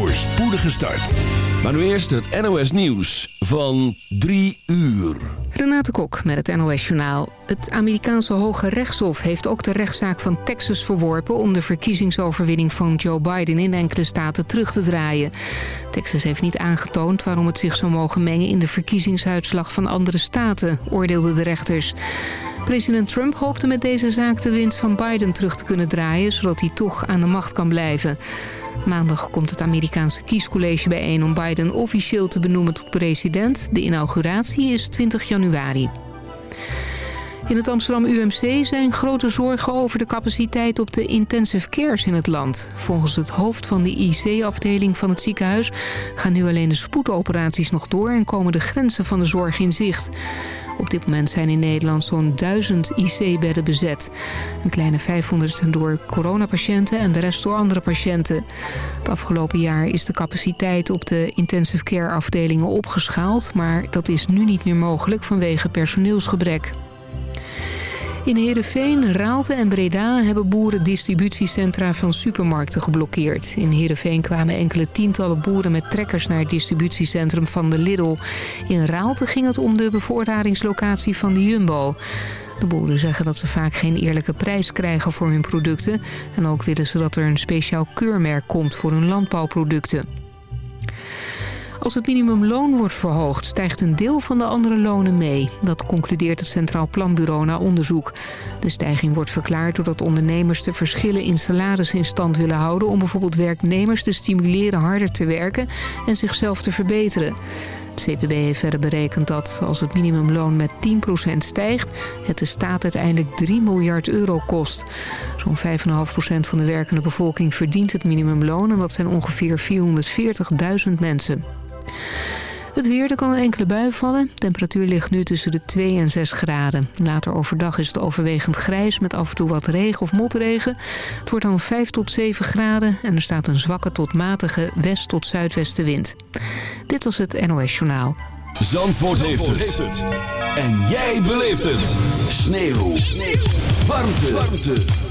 voor spoedige start. Maar nu eerst het NOS Nieuws van 3 uur. Renate Kok met het NOS Journaal. Het Amerikaanse Hoge Rechtshof heeft ook de rechtszaak van Texas verworpen... om de verkiezingsoverwinning van Joe Biden in enkele staten terug te draaien. Texas heeft niet aangetoond waarom het zich zou mogen mengen... in de verkiezingsuitslag van andere staten, oordeelden de rechters. President Trump hoopte met deze zaak de winst van Biden terug te kunnen draaien... zodat hij toch aan de macht kan blijven. Maandag komt het Amerikaanse kiescollege bijeen om Biden officieel te benoemen tot president. De inauguratie is 20 januari. In het Amsterdam UMC zijn grote zorgen over de capaciteit op de intensive cares in het land. Volgens het hoofd van de IC-afdeling van het ziekenhuis gaan nu alleen de spoedoperaties nog door en komen de grenzen van de zorg in zicht. Op dit moment zijn in Nederland zo'n 1000 IC-bedden bezet. Een kleine 500 door coronapatiënten en de rest door andere patiënten. Het afgelopen jaar is de capaciteit op de intensive care afdelingen opgeschaald... maar dat is nu niet meer mogelijk vanwege personeelsgebrek. In Heerenveen, Raalte en Breda hebben boeren distributiecentra van supermarkten geblokkeerd. In Heerenveen kwamen enkele tientallen boeren met trekkers naar het distributiecentrum van de Lidl. In Raalte ging het om de bevoorradingslocatie van de Jumbo. De boeren zeggen dat ze vaak geen eerlijke prijs krijgen voor hun producten. En ook willen ze dat er een speciaal keurmerk komt voor hun landbouwproducten. Als het minimumloon wordt verhoogd, stijgt een deel van de andere lonen mee. Dat concludeert het Centraal Planbureau na onderzoek. De stijging wordt verklaard doordat ondernemers de verschillen in salaris in stand willen houden... om bijvoorbeeld werknemers te stimuleren harder te werken en zichzelf te verbeteren. Het CPB heeft verder berekend dat als het minimumloon met 10% stijgt... het de staat uiteindelijk 3 miljard euro kost. Zo'n 5,5% van de werkende bevolking verdient het minimumloon... en dat zijn ongeveer 440.000 mensen. Het weer, er kan enkele bui vallen. Temperatuur ligt nu tussen de 2 en 6 graden. Later overdag is het overwegend grijs met af en toe wat regen of motregen. Het wordt dan 5 tot 7 graden en er staat een zwakke tot matige west- tot zuidwestenwind. Dit was het NOS Journaal. Zandvoort, heeft, het. En jij beleeft het. Sneeuw. Sneeuw. Warmte.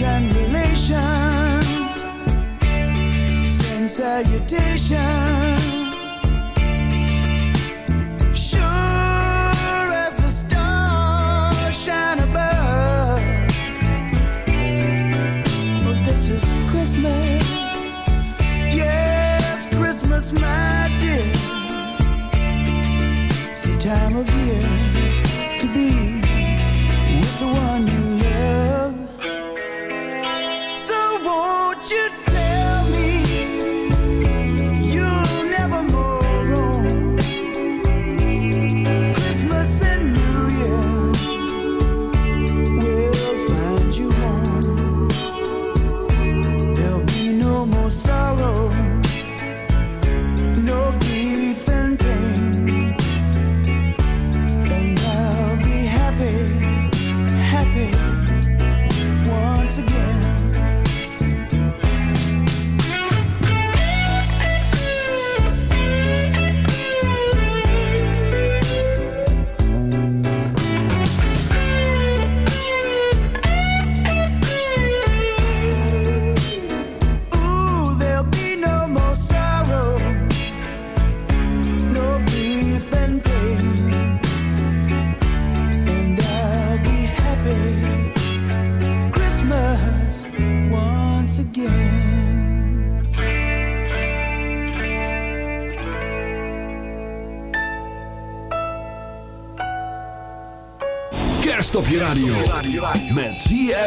Op je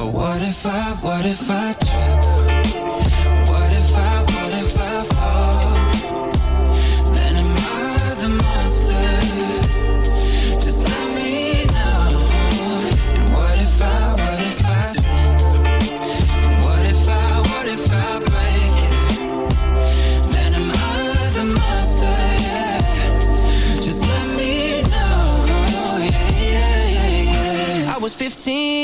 But what if I, what if I trip?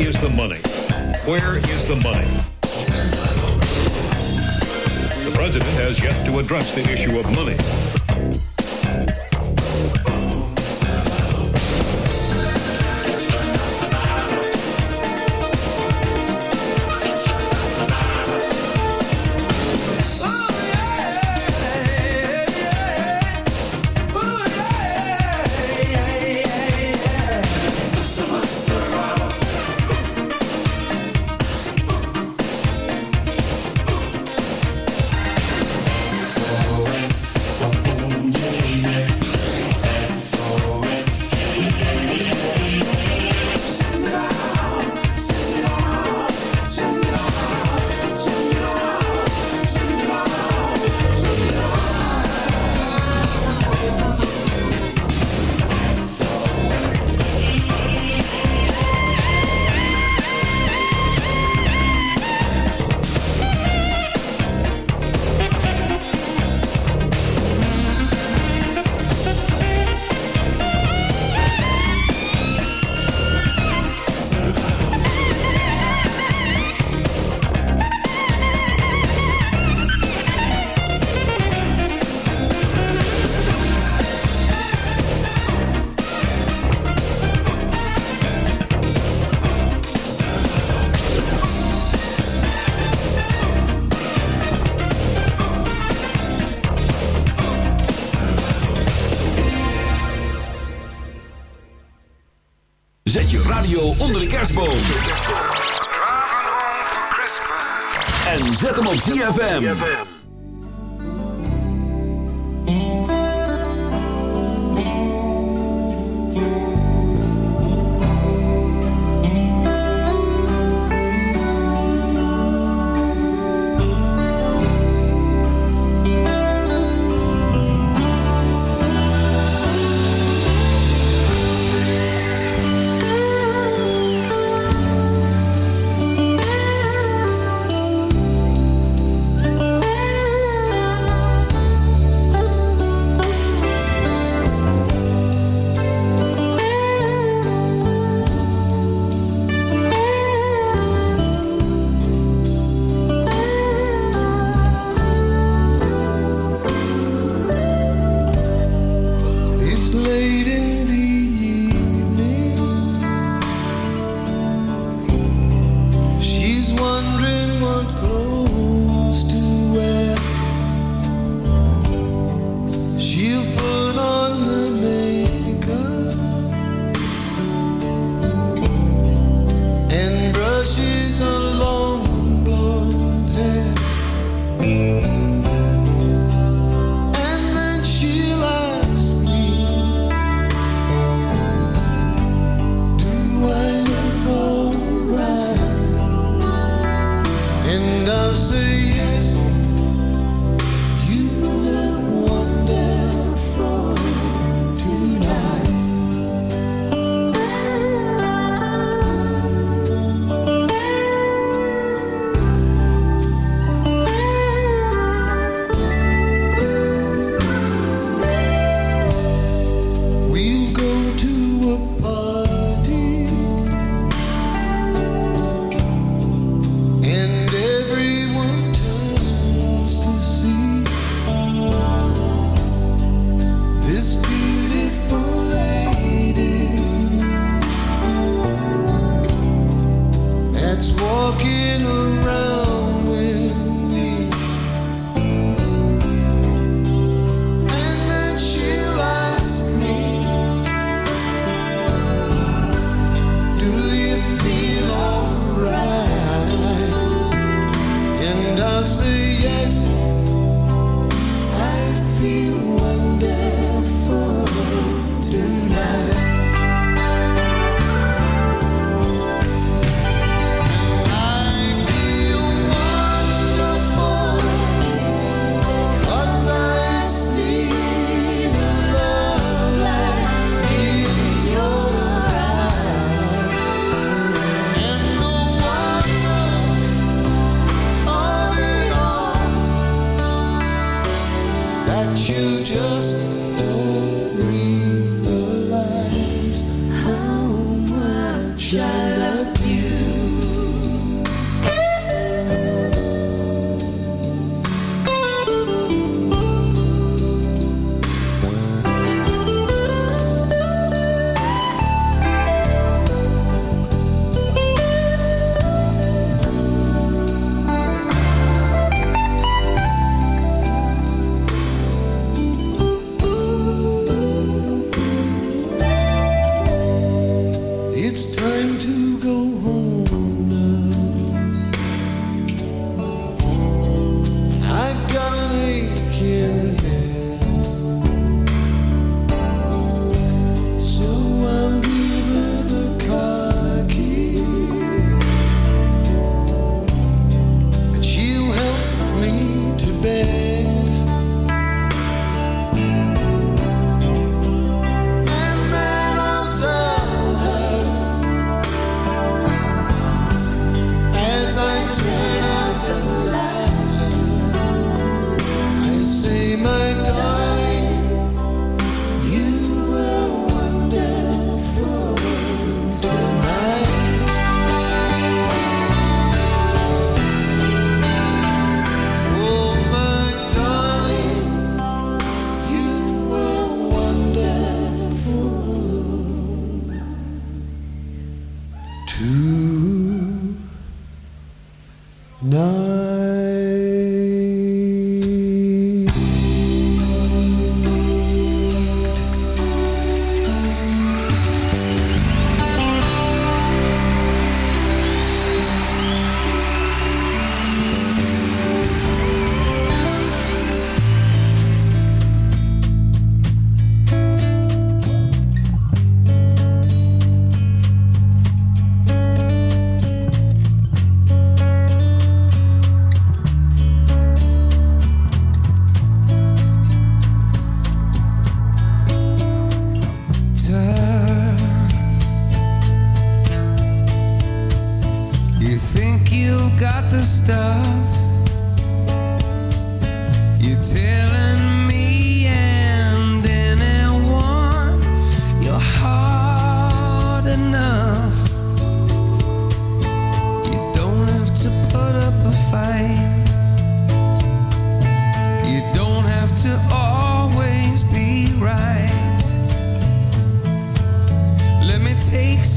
Is the money?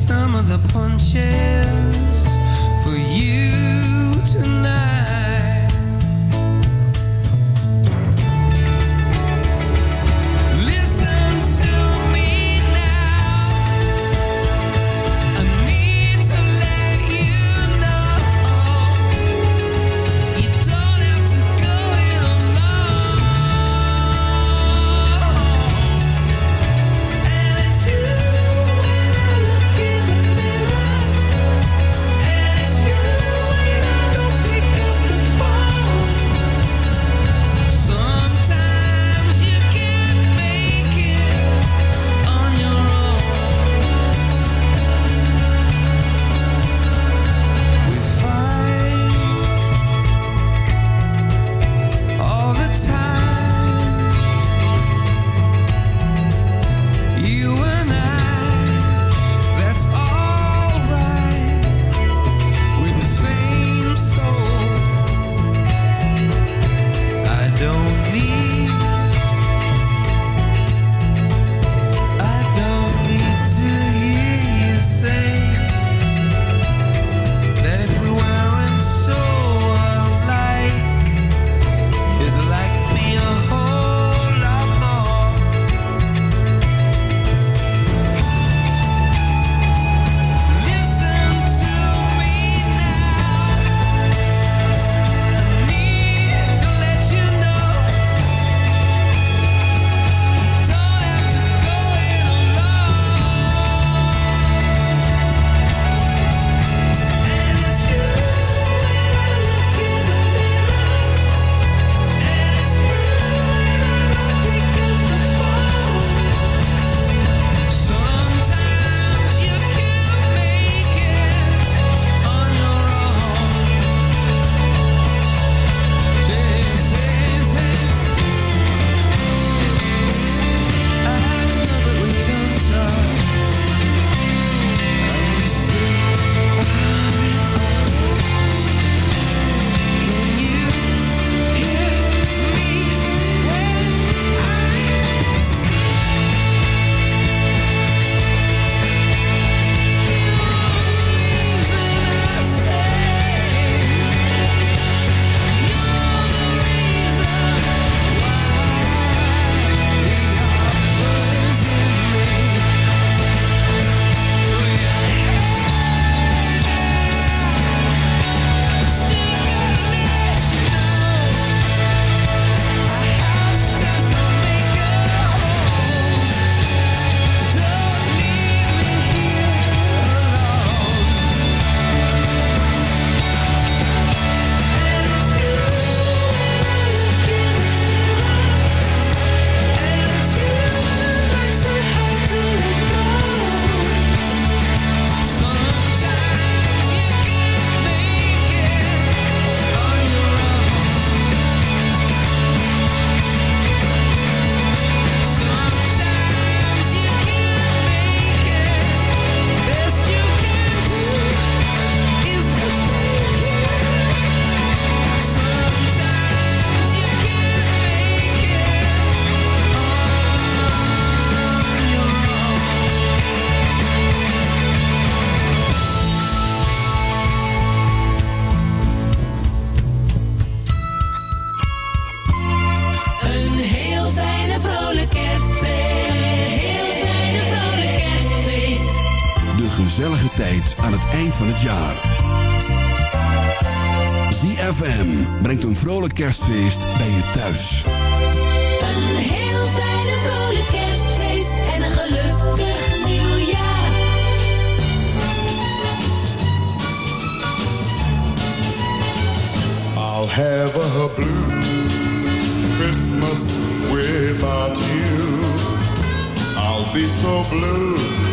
some of the punches. Vrolijk kerstfeest bij je thuis. Een heel fijne vrolijk kerstfeest en een gelukkig nieuwjaar. I'll have a blue Christmas without you. I'll be so blue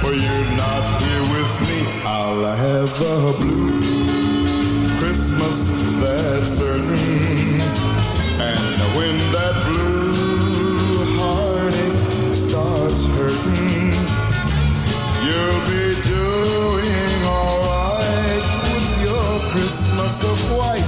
if you're not here with me. I'll have a blue Christmas, that's certain. And when that blue heartache starts hurting, you'll be doing alright with your Christmas of white.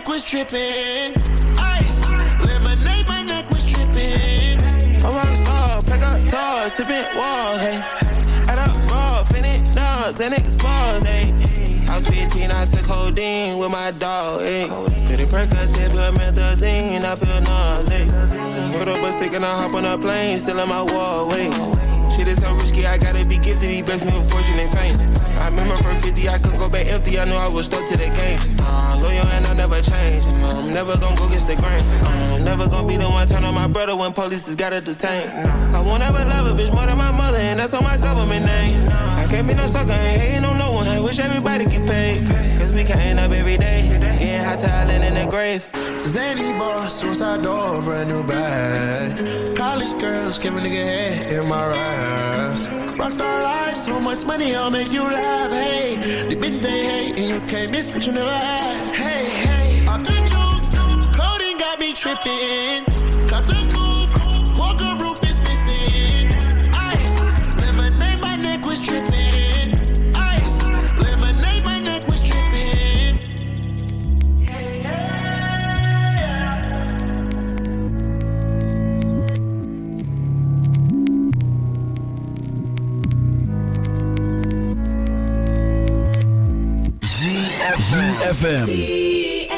Neck was tripping. Ice, lemonade, my neck was tripping. I'm a star, pack up doors, tipping walls, hey. Add up raw, finish nuts, and expose, hey. I was 15, I took codeine with my dog, hey. Pretty Percocet, put methazine, I feel nauseous. Put up a stick and I hop on a plane, still in my wall, wait. Shit is so risky, I gotta be gifted, he blessed me with fortune and fame. Remember from 50, I couldn't go back empty, I knew I was stuck to the game. Uh, loyal and I never change, I'm never gonna go against the grain. Uh, I'm never gonna be the one turn on my brother when police just gotta detain. I won't ever love a bitch more than my mother, and that's on my government name. I can't be no sucker, ain't hating on no one, I wish everybody get paid. Cause we can't up every day, getting hot talent in the grave. Zany boss, suicide door, brand new bag. College girls, give a nigga head in my raps. Rockstar life, so much money, I'll make you laugh. Hey, the bitch they hate, and you can't miss what you never had. Hey, hey, off the juice, coding got me tripping. Cut the ZFM.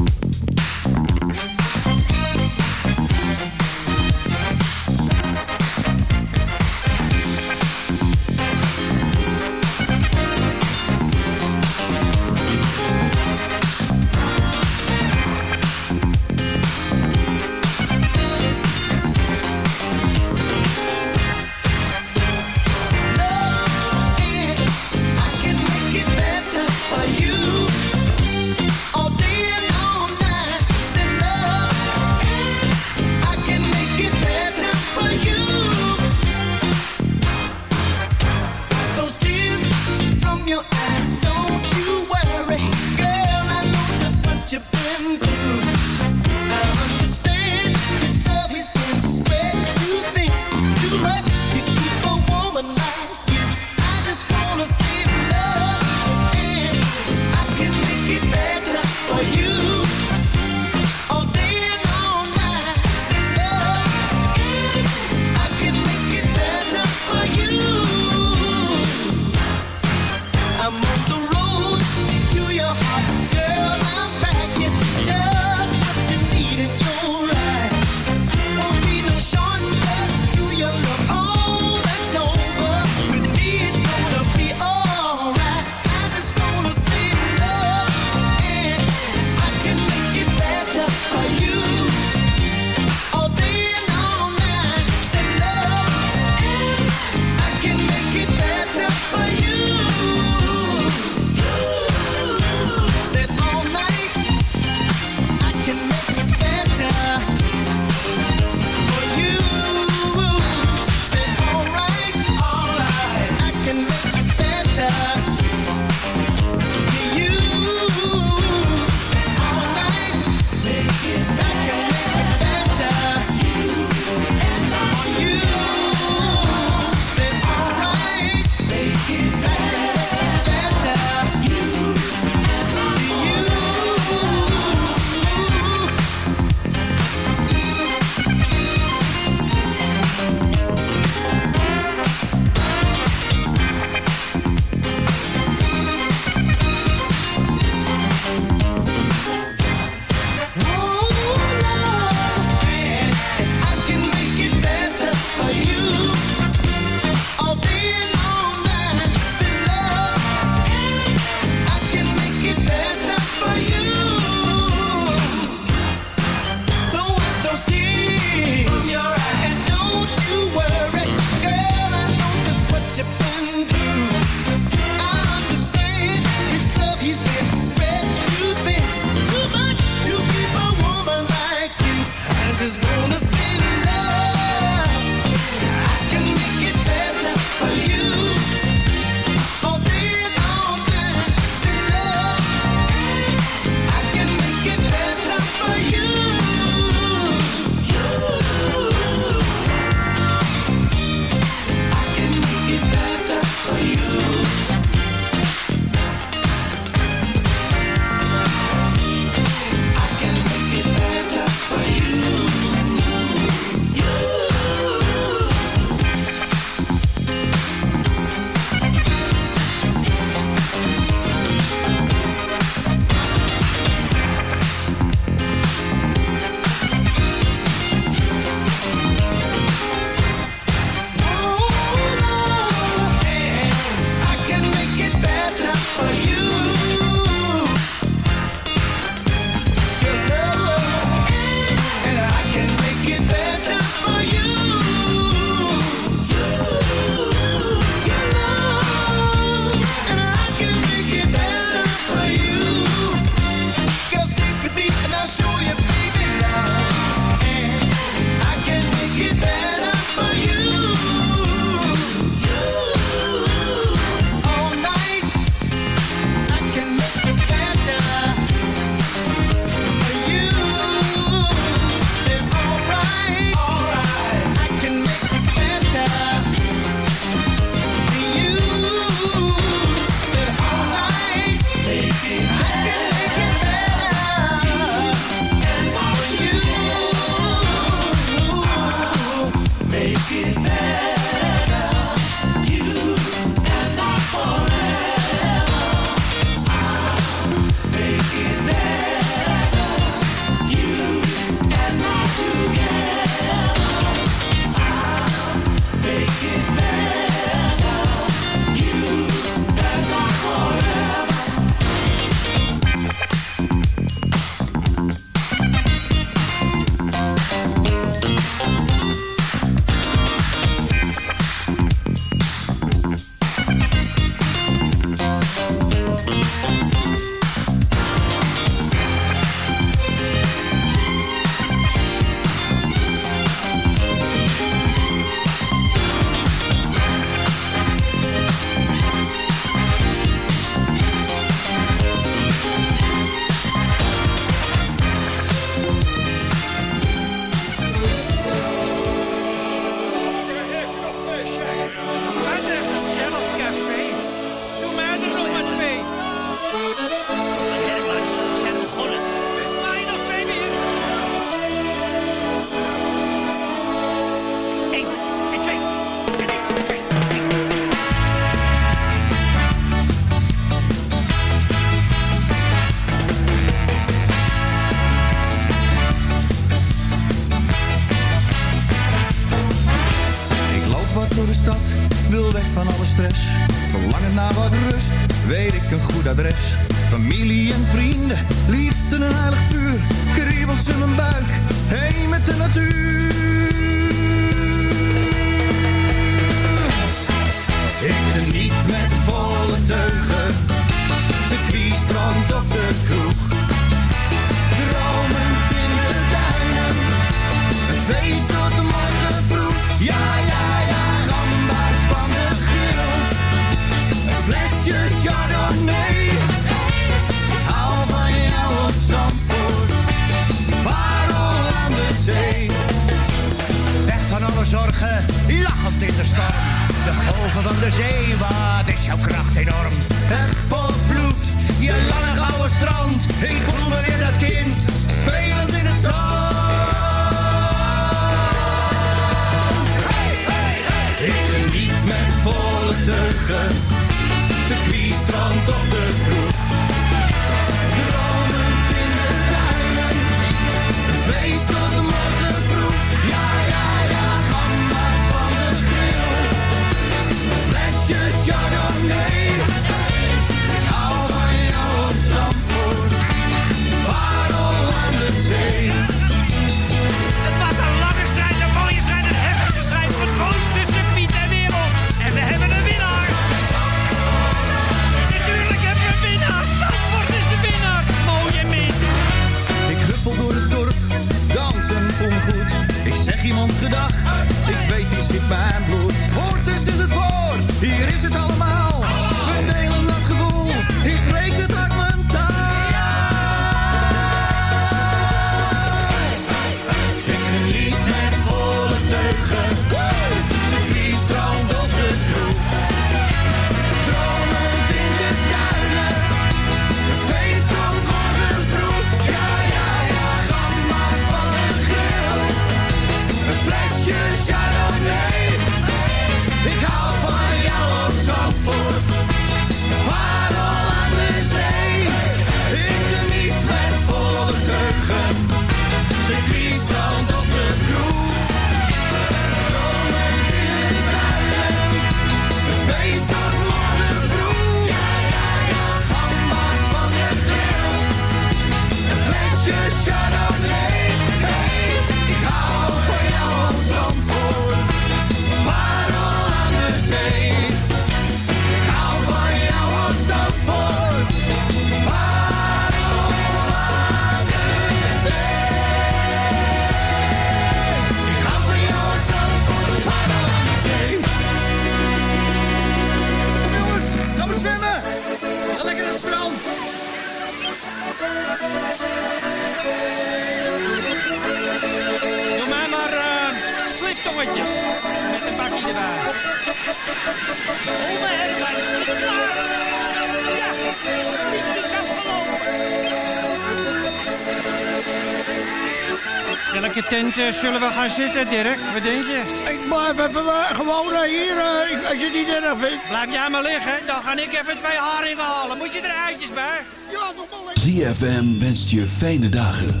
zullen we gaan zitten, Dirk? Wat denk je? Ik blijf even uh, gewoon eh, hier, eh, als je het niet erg vindt. Blijf jij maar liggen, dan ga ik even twee haringen halen. Moet je er eitjes bij? Ja, nog maar. ZFM wenst je fijne dagen.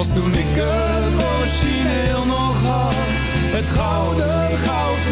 Als toen ik het origineel nog had. Het gouden goud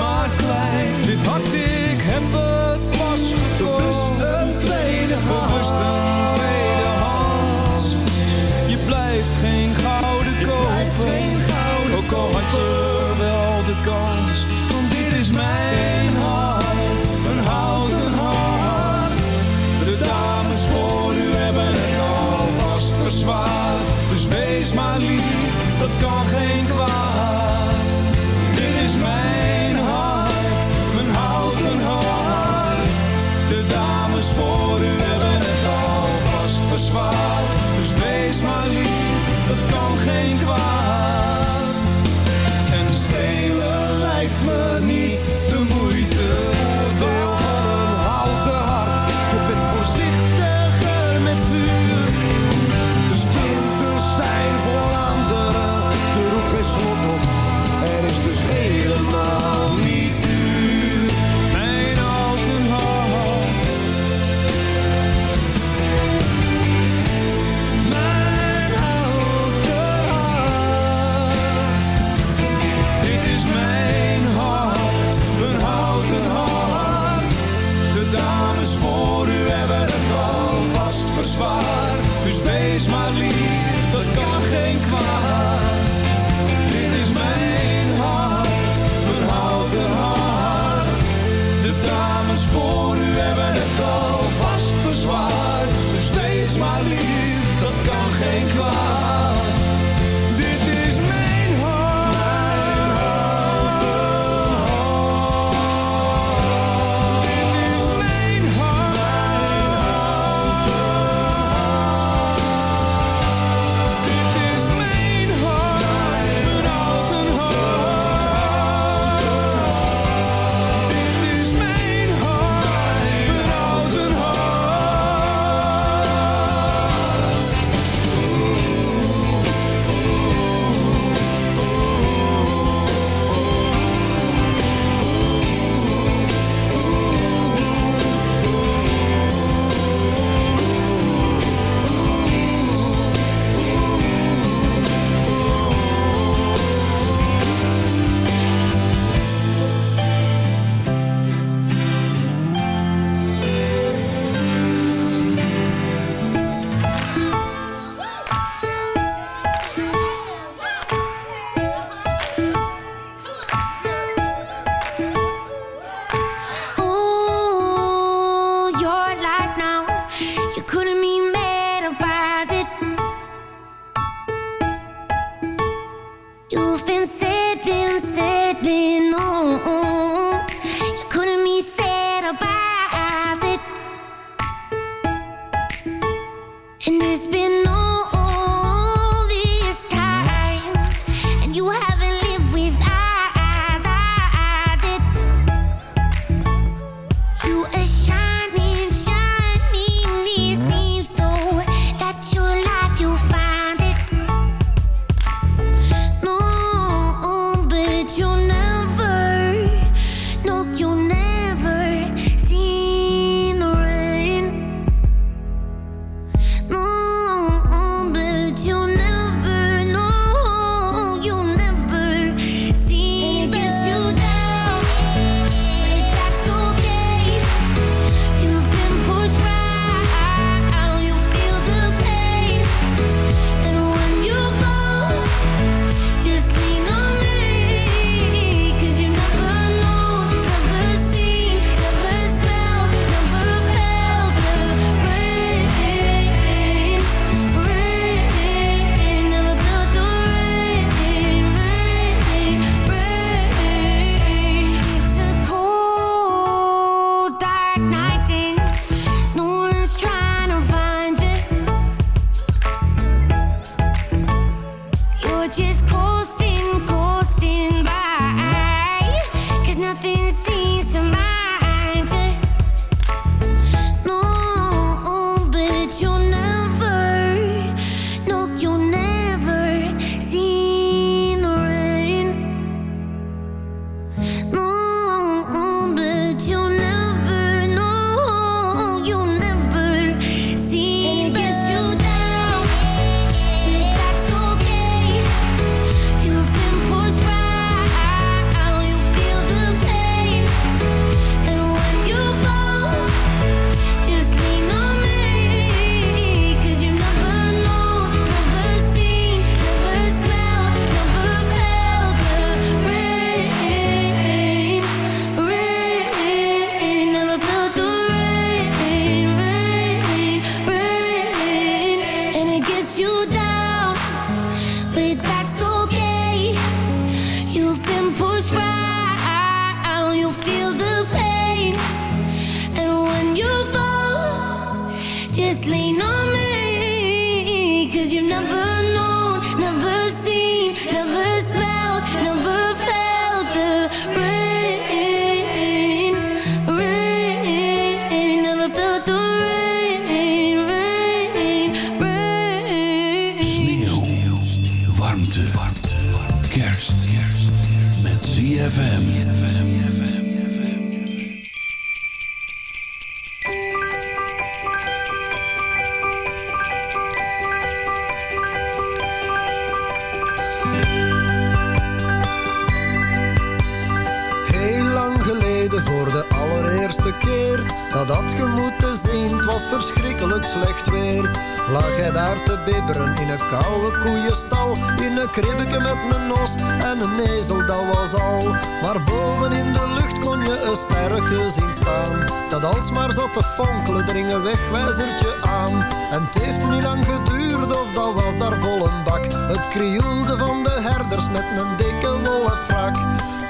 een wegwijzertje aan. En het heeft niet lang geduurd of dat was daar vol een bak. Het krioelde van de herders met een dikke wollen frak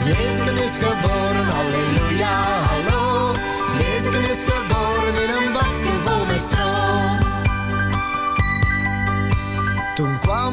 Jezus is geboren, halleluja, hallo. Jezus is geboren in een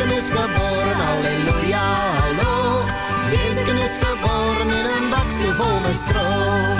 Jezus is geboren, halleluja, hallo. Jezus is geboren in een bakje vol met stro.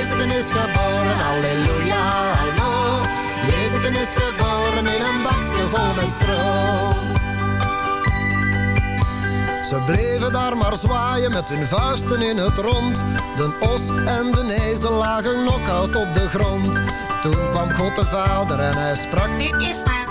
Jezus is geboren, halleluja, hallo. Is geboren in een bakje vol met stro. Ze bleven daar maar zwaaien met hun vuisten in het rond. De os en de ezel lagen knock-out op de grond. Toen kwam God de Vader en hij sprak, dit is mijn.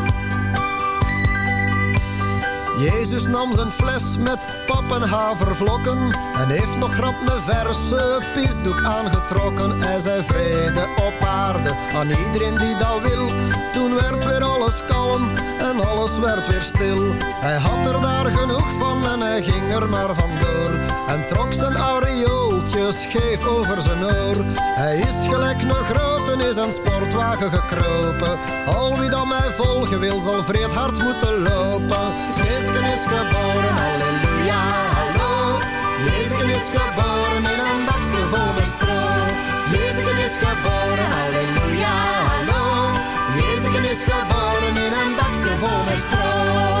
Jezus nam zijn fles met pap en En heeft nog grap een verse pisdoek aangetrokken. Hij zei vrede op aarde aan iedereen die dat wil. Toen werd weer alles kalm en alles werd weer stil. Hij had er daar genoeg van en hij ging er maar vandoor En trok zijn aureooltje scheef over zijn oor. Hij is gelijk een is een sportwagen gekropen Al wie dan mij volgen wil zal vreed hard moeten lopen Jezus is geboren, halleluja, hallo. Jezus is geboren in een bakje vol met stro. Jezus is geboren, halleluja, hallo. Jezus is geboren in een bakje vol met stro.